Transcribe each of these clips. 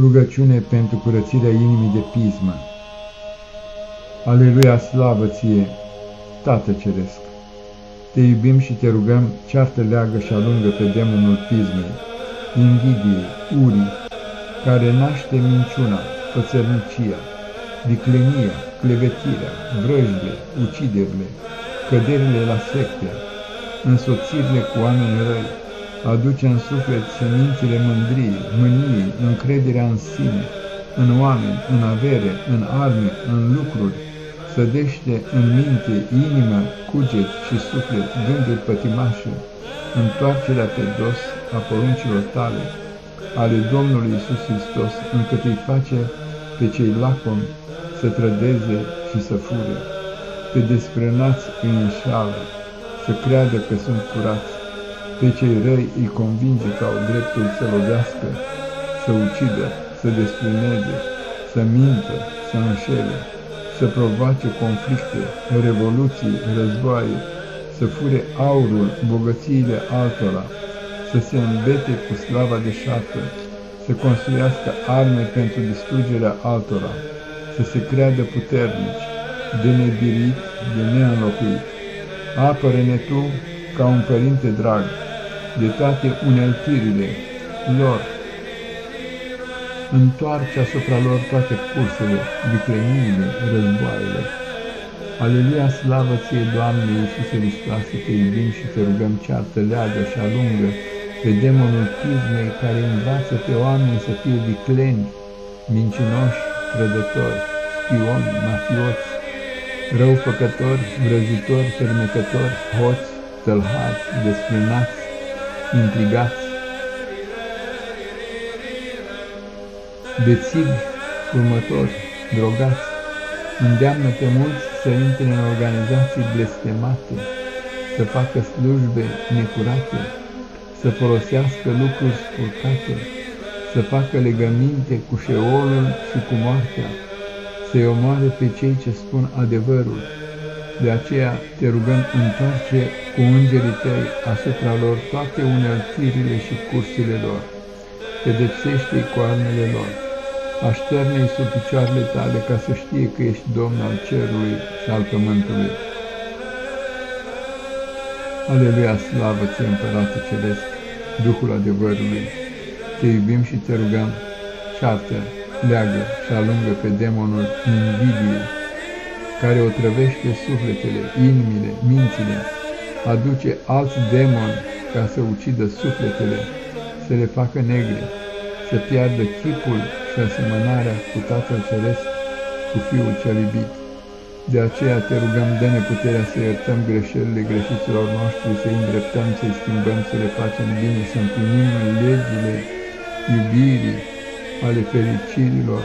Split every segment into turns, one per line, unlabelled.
Rugăciune pentru curățirea inimii de pismă. Aleluia, slavă ție, Tată Ceresc! Te iubim și te rugăm, ceartă leagă și alungă pe demonul pismei, invidiei, urii, care naște minciuna, fățărnicia, viclenia, clevetirea, vrăjile, uciderile, căderile la secte, însoțirile cu oameni răi, aduce în suflet semințele mândriei, mâniei, încrederea în sine, în oameni, în avere, în arme, în lucruri, sădește în minte, inimă, cuget și suflet gânduri pătimașe, întoarcerea pe dos a poruncilor tale, ale Domnului Isus Hristos, încât îi face pe cei lacomi să trădeze și să fure, pe desprănați îi înșală, să creadă că sunt curați, pe cei răi îi convinge că au dreptul să lovească, să ucidă, să desfrâneze, să mintă, să înșele, să provoace conflicte, revoluții, războaie, să fure aurul, bogățiile altora, să se îmbete cu slava de șartă, să construiască arme pentru distrugerea altora, să se creadă puternici, de nebirit, de neînlocuit. Apără-ne Tu ca un părinte drag, de toate uneltirile lor. Întoarce asupra lor toate cursele, vicleniile, războaiele. Aleluia, slavă ție, Doamne Iisuse Hristoase, te iubim și te rugăm, ceartă, leagă și alungă pe demonul pismei care învață pe oameni să fie vicleni, mincinoși, trădători, spioni, mafioți, răufăcători, vrăjitori, fermecători, hoți, tălhați, desfrânați, intrigați, bețivi, următori, drogați, îndeamnă pe mulți să intre în organizații blestemate, să facă slujbe necurate, să folosească lucruri spurcate, să facă legăminte cu șeolul și cu moartea, să-i omoare pe cei ce spun adevărul, de aceea te rugăm întoarce cu îngerii tăi asupra lor toate uneltirile și cursile lor, pedepsește-i cu armele lor, așterne-i sub picioarele tale ca să știe că ești Domn al cerului și al pământului. Aleluia, slavă ție, Împărate Celest, Duhul adevărului, te iubim și te rugăm, ceartă, leagă și alungă pe demonul invidiei, care o trăvește sufletele, inimile, mințile, aduce alți demoni ca să ucidă sufletele, să le facă negre, să piardă chipul și asemănarea cu Tatăl Ceresc, cu Fiul cel iubit. De aceea te rugăm, dă-ne puterea să iertăm greșelile greșiților noștri, să-i îndreptăm, să-i schimbăm, să le facem bine, să împlinim legile iubirii, ale fericirilor,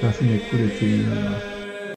ca să ne curețe inima.